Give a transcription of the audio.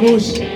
Bush. Una